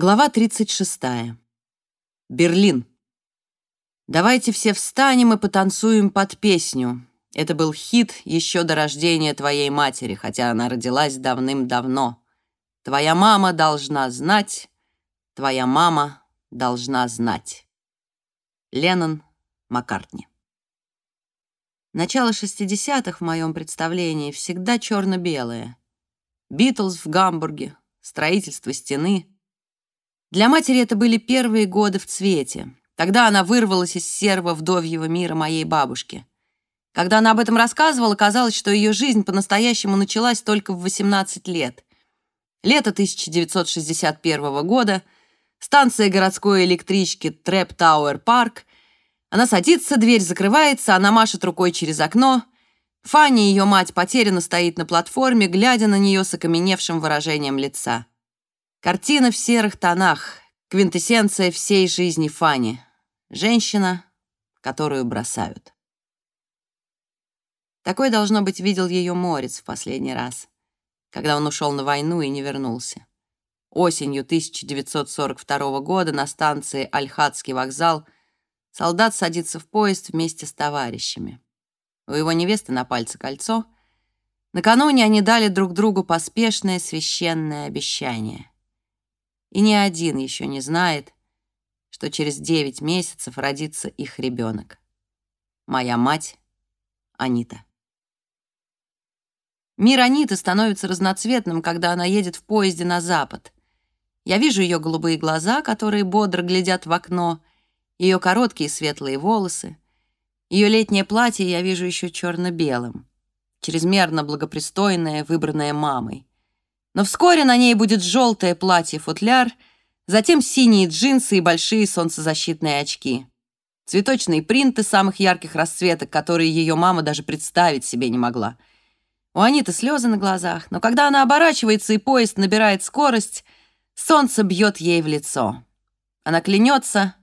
Глава 36. Берлин. Давайте все встанем и потанцуем под песню. Это был хит еще до рождения твоей матери, хотя она родилась давным-давно. Твоя мама должна знать, твоя мама должна знать. Леннон Маккартни. Начало 60-х в моем представлении всегда черно-белое. Битлз в Гамбурге, строительство стены — для матери это были первые годы в цвете. Тогда она вырвалась из серого вдовьего мира моей бабушки. Когда она об этом рассказывала, казалось, что ее жизнь по-настоящему началась только в 18 лет. Лето 1961 года, станция городской электрички Трептауэр-парк. Она садится, дверь закрывается, она машет рукой через окно. Фанни, ее мать, потерянно стоит на платформе, глядя на нее с окаменевшим выражением лица. Картина в серых тонах, квинтэссенция всей жизни Фани. Женщина, которую бросают. Такой, должно быть, видел ее Морец в последний раз, когда он ушел на войну и не вернулся. Осенью 1942 года на станции Альхатский вокзал солдат садится в поезд вместе с товарищами. У его невесты на пальце кольцо. Накануне они дали друг другу поспешное священное обещание — и ни один еще не знает, что через девять месяцев родится их ребенок. Моя мать Анита. Мир Аниты становится разноцветным, когда она едет в поезде на запад. Я вижу ее голубые глаза, которые бодро глядят в окно, ее короткие светлые волосы. Ее летнее платье я вижу еще черно-белым, чрезмерно благопристойное, выбранное мамой. Но вскоре на ней будет желтое платье-футляр, затем синие джинсы и большие солнцезащитные очки. Цветочные принты самых ярких расцветок, которые ее мама даже представить себе не могла. У Аниты слезы на глазах, но когда она оборачивается и поезд набирает скорость, солнце бьет ей в лицо. Она клянется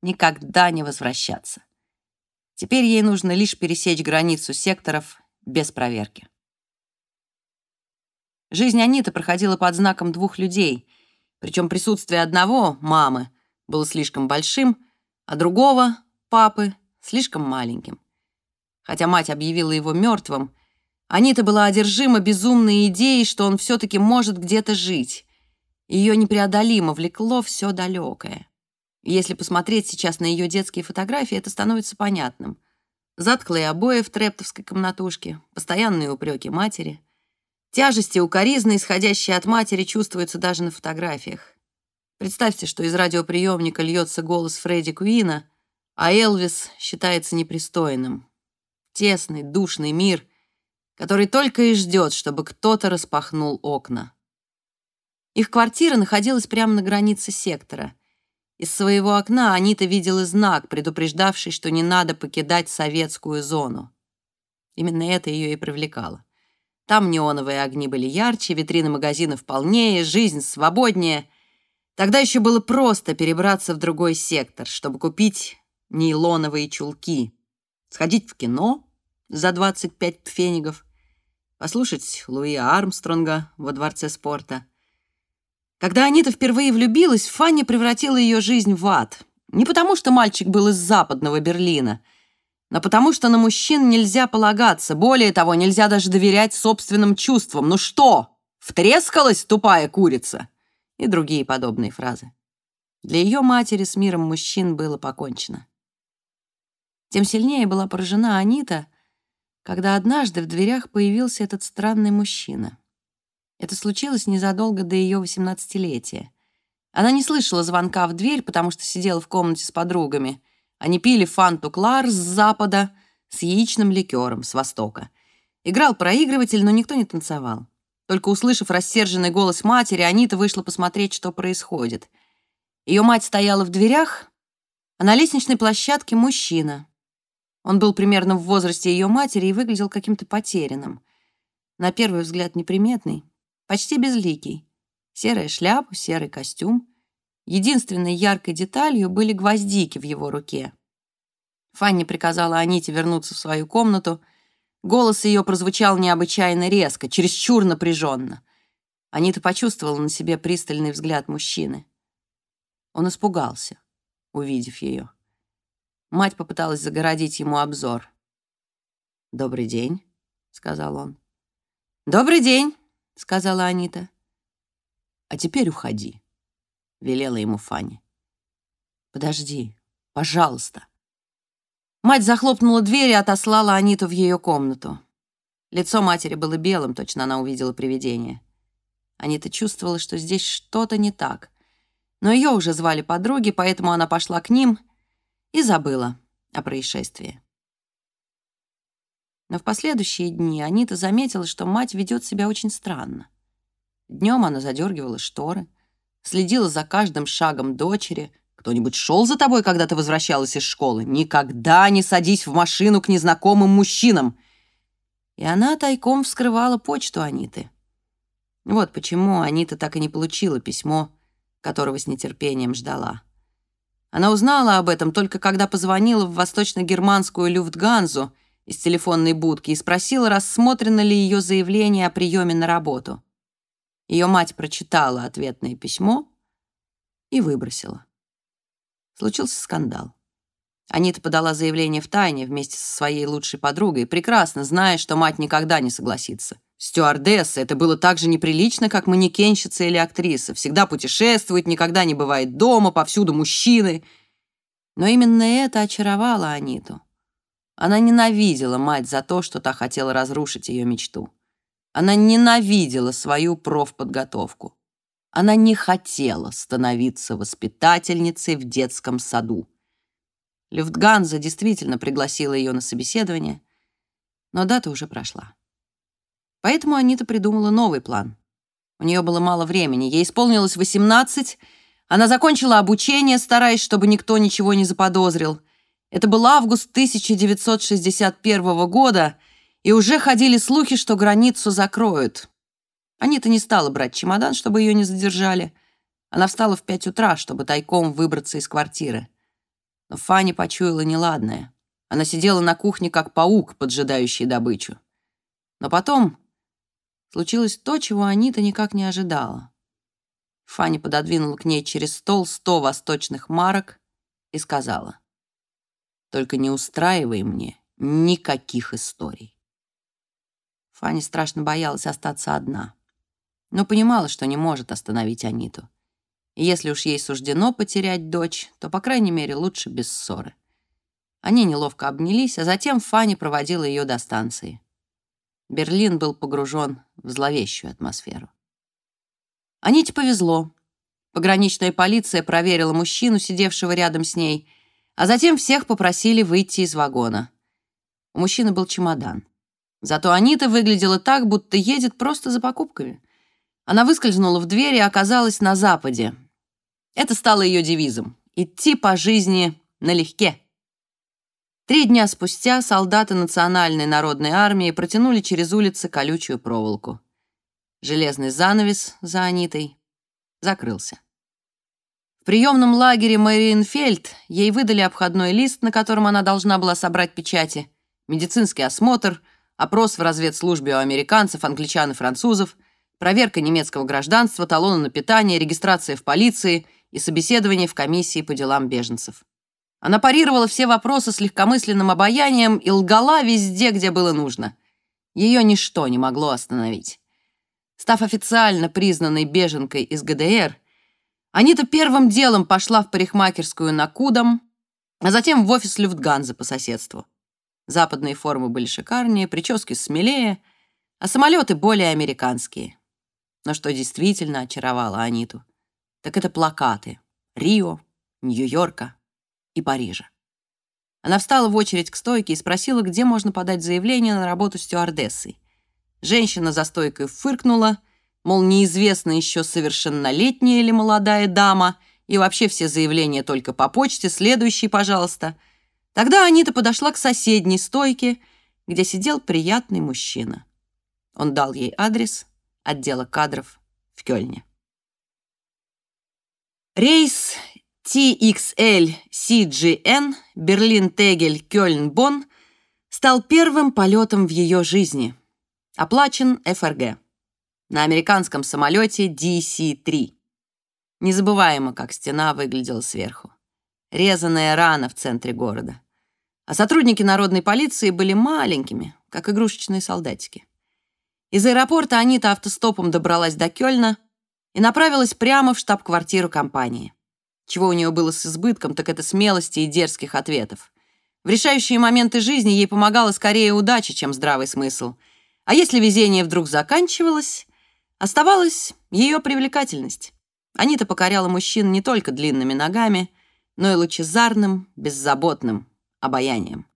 никогда не возвращаться. Теперь ей нужно лишь пересечь границу секторов без проверки. Жизнь Аниты проходила под знаком двух людей, причем присутствие одного, мамы, было слишком большим, а другого, папы, слишком маленьким. Хотя мать объявила его мертвым, Анита была одержима безумной идеей, что он все-таки может где-то жить. Ее непреодолимо влекло все далекое. если посмотреть сейчас на ее детские фотографии, это становится понятным. Затклые обои в трептовской комнатушке, постоянные упреки матери — Тяжести укоризны, исходящие от матери, чувствуются даже на фотографиях. Представьте, что из радиоприемника льется голос Фредди Куина, а Элвис считается непристойным. Тесный, душный мир, который только и ждет, чтобы кто-то распахнул окна. Их квартира находилась прямо на границе сектора. Из своего окна Анита видела знак, предупреждавший, что не надо покидать советскую зону. Именно это ее и привлекало. Там неоновые огни были ярче, витрины магазинов полнее, жизнь свободнее. Тогда еще было просто перебраться в другой сектор, чтобы купить нейлоновые чулки, сходить в кино за 25 пфенигов, послушать Луи Армстронга во Дворце спорта. Когда Анита впервые влюбилась, Фанни превратила ее жизнь в ад. Не потому, что мальчик был из западного Берлина — но потому что на мужчин нельзя полагаться, более того, нельзя даже доверять собственным чувствам. «Ну что, втрескалась тупая курица?» и другие подобные фразы. Для ее матери с миром мужчин было покончено. Тем сильнее была поражена Анита, когда однажды в дверях появился этот странный мужчина. Это случилось незадолго до ее восемнадцатилетия. Она не слышала звонка в дверь, потому что сидела в комнате с подругами — они пили фанту Клар с запада с яичным ликером с востока. Играл проигрыватель, но никто не танцевал. Только услышав рассерженный голос матери, Анита вышла посмотреть, что происходит. Ее мать стояла в дверях, а на лестничной площадке мужчина. Он был примерно в возрасте ее матери и выглядел каким-то потерянным. На первый взгляд неприметный, почти безликий. Серая шляпа, серый костюм — Единственной яркой деталью были гвоздики в его руке. Фанни приказала Аните вернуться в свою комнату. Голос ее прозвучал необычайно резко, чересчур напряженно. Анита почувствовала на себе пристальный взгляд мужчины. Он испугался, увидев ее. Мать попыталась загородить ему обзор. «Добрый день», — сказал он. «Добрый день», — сказала Анита. «А теперь уходи», — велела ему Фанни. «Подожди, пожалуйста». Мать захлопнула дверь и отослала Аниту в ее комнату. Лицо матери было белым, точно она увидела привидение. Анита чувствовала, что здесь что-то не так. Но ее уже звали подруги, поэтому она пошла к ним и забыла о происшествии. Но в последующие дни Анита заметила, что мать ведет себя очень странно. Днем она задергивала шторы, следила за каждым шагом дочери. «Кто-нибудь шел за тобой, когда ты возвращалась из школы? Никогда не садись в машину к незнакомым мужчинам!» И она тайком вскрывала почту Аниты. Вот почему Анита так и не получила письмо, которого с нетерпением ждала. Она узнала об этом только когда позвонила в восточно-германскую Люфтганзу из телефонной будки и спросила, рассмотрено ли ее заявление о приеме на работу. Ее мать прочитала ответное письмо и выбросила. Случился скандал. Анита подала заявление в тайне вместе со своей лучшей подругой, прекрасно зная, что мать никогда не согласится. Стюардесса — это было так же неприлично, как манекенщица или актриса. Всегда путешествует, никогда не бывает дома, повсюду мужчины. Но именно это очаровало Аниту. Она ненавидела мать за то, что та хотела разрушить ее мечту. Она ненавидела свою профподготовку. Она не хотела становиться воспитательницей в детском саду. Люфтганза действительно пригласила ее на собеседование, но дата уже прошла. Поэтому Анита придумала новый план. У нее было мало времени, ей исполнилось 18, она закончила обучение, стараясь, чтобы никто ничего не заподозрил. Это был август 1961 года, и уже ходили слухи, что границу закроют. Анита не стала брать чемодан, чтобы ее не задержали. Она встала в пять утра, чтобы тайком выбраться из квартиры. Но Фанни почуяла неладное. Она сидела на кухне, как паук, поджидающий добычу. Но потом случилось то, чего Анита никак не ожидала. Фанни пододвинула к ней через стол сто восточных марок и сказала, «Только не устраивай мне никаких историй». Фанни страшно боялась остаться одна, но понимала, что не может остановить Аниту. И если уж ей суждено потерять дочь, то, по крайней мере, лучше без ссоры. Они неловко обнялись, а затем Фанни проводила ее до станции. Берлин был погружен в зловещую атмосферу. Аните повезло. Пограничная полиция проверила мужчину, сидевшего рядом с ней, а затем всех попросили выйти из вагона. У мужчины был чемодан. Зато Анита выглядела так, будто едет просто за покупками. Она выскользнула в дверь и оказалась на западе, это стало ее девизом — идти по жизни налегке. Три дня спустя солдаты Национальной народной армии протянули через улицы колючую проволоку. Железный занавес за Анитой закрылся. В приемном лагере Мэриенфельд ей выдали обходной лист, на котором она должна была собрать печати, медицинский осмотр, опрос в разведслужбе у американцев, англичан и французов, проверка немецкого гражданства, талоны на питание, регистрация в полиции и собеседование в комиссии по делам беженцев. Она парировала все вопросы с легкомысленным обаянием и лгала везде, где было нужно. Ее ничто не могло остановить. Став официально признанной беженкой из ГДР, Анита первым делом пошла в парикмахерскую на Кудом, а затем в офис Люфтганза по соседству. Западные формы были шикарнее, прически смелее, а самолеты более американские. Но что действительно очаровало Аниту — так это плакаты Рио, Нью-Йорка и Парижа. Она встала в очередь к стойке и спросила, где можно подать заявление на работу стюардессой. Женщина за стойкой фыркнула, мол, неизвестно еще совершеннолетняя или молодая дама, и вообще все заявления только по почте, следующий, пожалуйста. Тогда Анита подошла к соседней стойке, где сидел приятный мужчина. Он дал ей адрес отдела кадров в Кёльне. Рейс TXL CGN Берлин-Тегель-Кёльн-Бонн стал первым полетом в ее жизни. Оплачен ФРГ на американском самолете DC-3. Незабываемо, как стена выглядела сверху. Резаная рана в центре города. А сотрудники народной полиции были маленькими, как игрушечные солдатики. Из аэропорта Анита автостопом добралась до Кёльна и направилась прямо в штаб-квартиру компании. Чего у нее было с избытком, так это смелости и дерзких ответов. В решающие моменты жизни ей помогала скорее удача, чем здравый смысл. А если везение вдруг заканчивалось, оставалась ее привлекательность. Анита покоряла мужчин не только длинными ногами, но и лучезарным, беззаботным обаянием.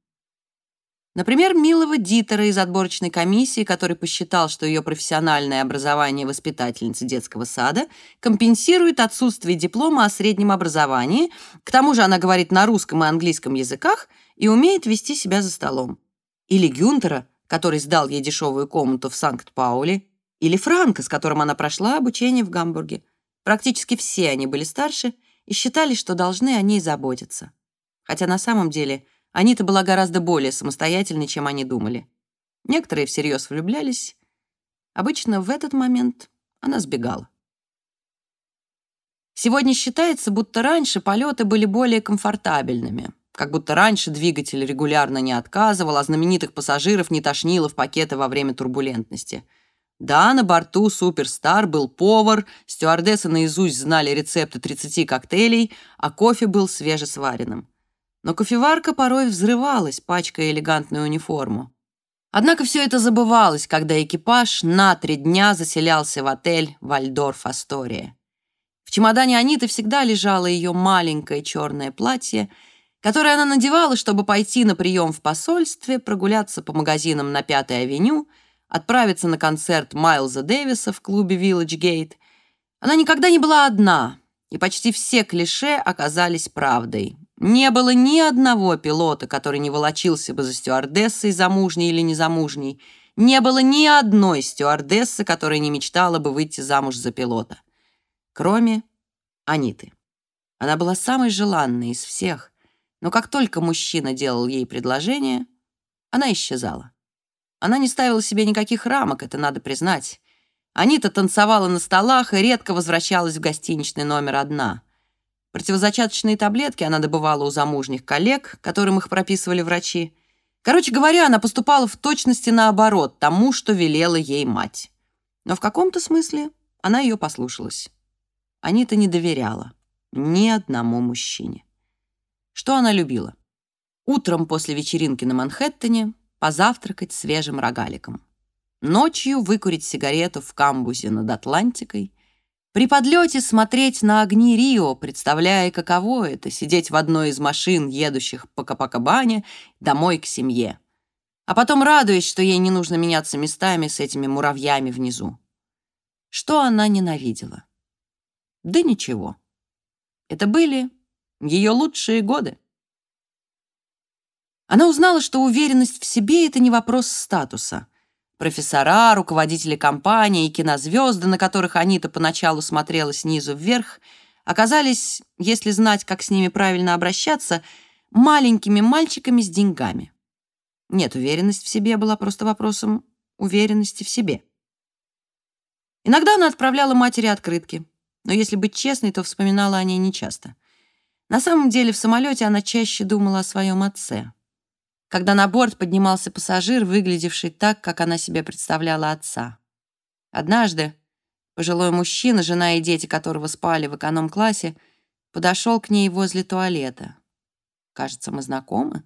Например, милого Дитера из отборочной комиссии, который посчитал, что ее профессиональное образование воспитательницы детского сада компенсирует отсутствие диплома о среднем образовании, к тому же она говорит на русском и английском языках и умеет вести себя за столом. Или Гюнтера, который сдал ей дешевую комнату в Санкт-Пауле, или Франка, с которым она прошла обучение в Гамбурге. Практически все они были старше и считали, что должны о ней заботиться. Хотя на самом деле – Анита была гораздо более самостоятельной, чем они думали. Некоторые всерьез влюблялись. Обычно в этот момент она сбегала. Сегодня считается, будто раньше полеты были более комфортабельными, как будто раньше двигатель регулярно не отказывал, а знаменитых пассажиров не тошнило в пакеты во время турбулентности. Да, на борту «Суперстар» был повар, стюардессы наизусть знали рецепты 30 коктейлей, а кофе был свежесваренным но кофеварка порой взрывалась, пачкая элегантную униформу. Однако все это забывалось, когда экипаж на три дня заселялся в отель «Вальдорф Астория». В чемодане Аниты всегда лежало ее маленькое черное платье, которое она надевала, чтобы пойти на прием в посольстве, прогуляться по магазинам на Пятой авеню, отправиться на концерт Майлза Дэвиса в клубе Village Gate. Она никогда не была одна, и почти все клише оказались правдой. Не было ни одного пилота, который не волочился бы за стюардессой, замужней или незамужней. Не было ни одной стюардессы, которая не мечтала бы выйти замуж за пилота. Кроме Аниты. Она была самой желанной из всех, но как только мужчина делал ей предложение, она исчезала. Она не ставила себе никаких рамок, это надо признать. Анита танцевала на столах и редко возвращалась в гостиничный номер одна — Противозачаточные таблетки она добывала у замужних коллег, которым их прописывали врачи. Короче говоря, она поступала в точности наоборот тому, что велела ей мать. Но в каком-то смысле она ее послушалась. Анита не доверяла ни одному мужчине. Что она любила? Утром после вечеринки на Манхэттене позавтракать свежим рогаликом. Ночью выкурить сигарету в камбузе над Атлантикой при подлете смотреть на огни Рио, представляя, каково это — сидеть в одной из машин, едущих по Капакабане, домой к семье. А потом радуясь, что ей не нужно меняться местами с этими муравьями внизу. Что она ненавидела? Да ничего. Это были ее лучшие годы. Она узнала, что уверенность в себе — это не вопрос статуса — Профессора, руководители компании и кинозвезды, на которых Анита поначалу смотрела снизу вверх, оказались, если знать, как с ними правильно обращаться, маленькими мальчиками с деньгами. Нет, уверенность в себе была просто вопросом уверенности в себе. Иногда она отправляла матери открытки, но если быть честной, то вспоминала о ней нечасто. На самом деле в самолете она чаще думала о своем отце когда на борт поднимался пассажир, выглядевший так, как она себе представляла отца. Однажды пожилой мужчина, жена и дети которого спали в эконом-классе, подошел к ней возле туалета. Кажется, мы знакомы.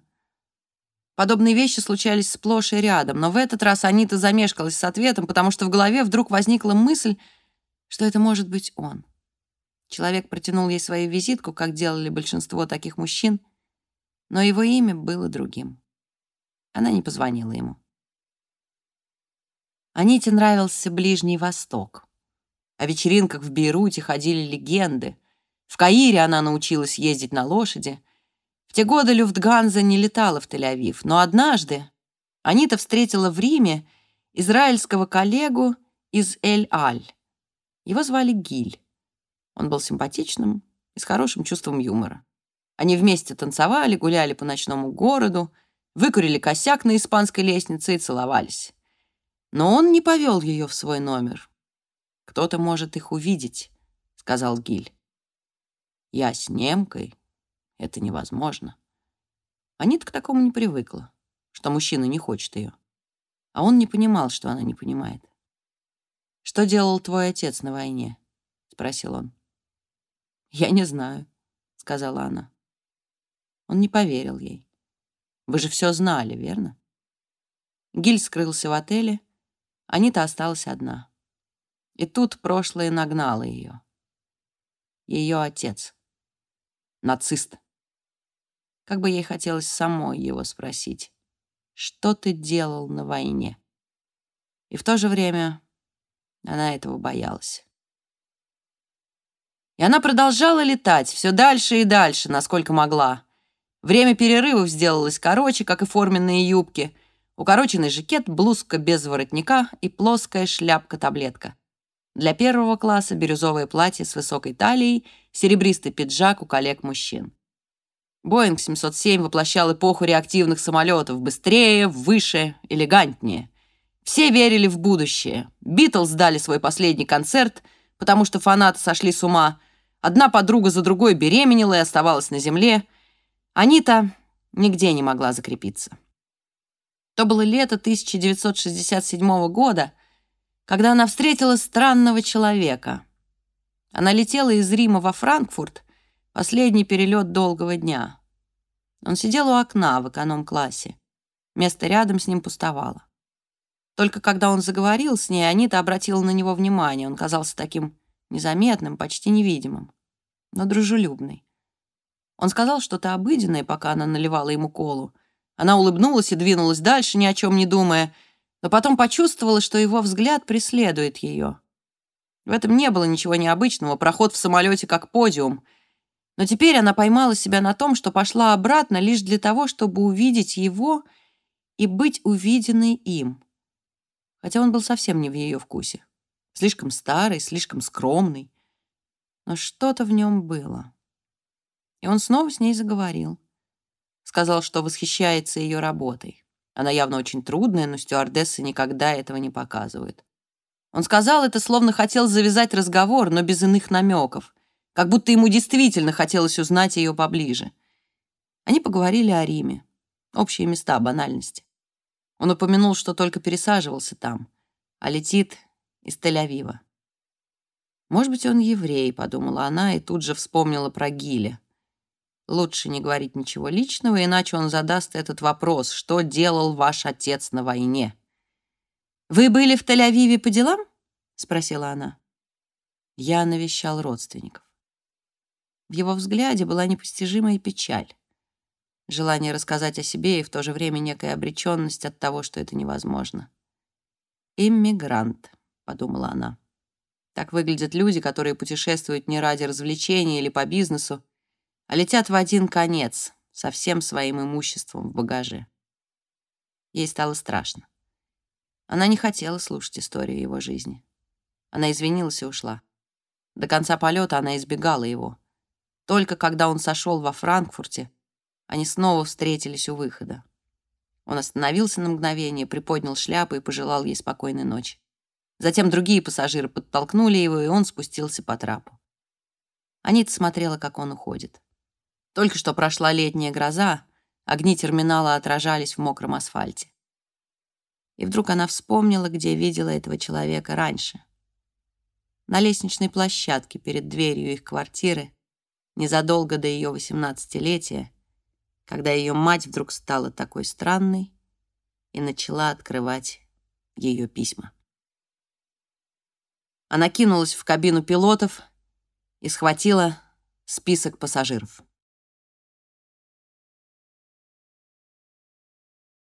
Подобные вещи случались сплошь и рядом, но в этот раз Анита замешкалась с ответом, потому что в голове вдруг возникла мысль, что это может быть он. Человек протянул ей свою визитку, как делали большинство таких мужчин, но его имя было другим. Она не позвонила ему. Аните нравился Ближний Восток. О вечеринках в Бейруте ходили легенды. В Каире она научилась ездить на лошади. В те годы Люфтганза не летала в Тель-Авив, но однажды Анита встретила в Риме израильского коллегу из Эль-Аль. Его звали Гиль. Он был симпатичным и с хорошим чувством юмора. Они вместе танцевали, гуляли по ночному городу, выкурили косяк на испанской лестнице и целовались. Но он не повел ее в свой номер. «Кто-то может их увидеть», — сказал Гиль. Я с немкой? Это невозможно. Анита к такому не привыкла, что мужчина не хочет ее. А он не понимал, что она не понимает. «Что делал твой отец на войне?» — спросил он. «Я не знаю», — сказала она. Он не поверил ей. «Вы же все знали, верно?» Гиль скрылся в отеле, Анита осталась одна. И тут прошлое нагнало ее. Ее отец. Нацист. Как бы ей хотелось самой его спросить, что ты делал на войне? И в то же время она этого боялась. И она продолжала летать все дальше и дальше, насколько могла. Время перерывов сделалось короче, как и форменные юбки. Укороченный жакет, блузка без воротника и плоская шляпка-таблетка. Для первого класса бирюзовое платье с высокой талией, серебристый пиджак у коллег-мужчин. Боинг 707 воплощал эпоху реактивных самолетов быстрее, выше, элегантнее. Все верили в будущее. Битлз дали свой последний концерт, потому что фанаты сошли с ума. Одна подруга за другой беременела и оставалась на земле. Анита нигде не могла закрепиться. То было лето 1967 года, когда она встретила странного человека. Она летела из Рима во Франкфурт, последний перелет долгого дня. Он сидел у окна в эконом-классе. Место рядом с ним пустовало. Только когда он заговорил с ней, Анита обратила на него внимание. Он казался таким незаметным, почти невидимым, но дружелюбный. Он сказал что-то обыденное, пока она наливала ему колу. Она улыбнулась и двинулась дальше, ни о чем не думая, но потом почувствовала, что его взгляд преследует ее. В этом не было ничего необычного, проход в самолете как подиум. Но теперь она поймала себя на том, что пошла обратно лишь для того, чтобы увидеть его и быть увиденной им хотя он был совсем не в ее вкусе. Слишком старый, слишком скромный. Но что-то в нем было. И он снова с ней заговорил. Сказал, что восхищается ее работой. Она явно очень трудная, но стюардессы никогда этого не показывают. Он сказал это, словно хотел завязать разговор, но без иных намеков, как будто ему действительно хотелось узнать ее поближе. Они поговорили о Риме. Общие места, банальности. Он упомянул, что только пересаживался там, а летит из Тель-Авива. «Может быть, он еврей», — подумала она, и тут же вспомнила про Гиля. Лучше не говорить ничего личного, иначе он задаст этот вопрос, что делал ваш отец на войне. «Вы были в Тель-Авиве по делам?» — спросила она. Я навещал родственников. В его взгляде была непостижимая печаль желание рассказать о себе и в то же время некая обреченность от того, что это невозможно. «Иммигрант», — подумала она. Так выглядят люди, которые путешествуют не ради развлечения или по бизнесу, а летят в один конец со всем своим имуществом в багаже. Ей стало страшно. Она не хотела слушать историю его жизни. Она извинилась и ушла. До конца полета она избегала его. Только когда он сошел во Франкфурте, они снова встретились у выхода. Он остановился на мгновение, приподнял шляпу и пожелал ей спокойной ночи. Затем другие пассажиры подтолкнули его, и он спустился по трапу. Анита смотрела, как он уходит. Только что прошла летняя гроза, огни терминала отражались в мокром асфальте. И вдруг она вспомнила, где видела этого человека раньше. На лестничной площадке перед дверью их квартиры, незадолго до ее восемнадцатилетия, когда ее мать вдруг стала такой странной и начала открывать ее письма. Она кинулась в кабину пилотов и схватила список пассажиров.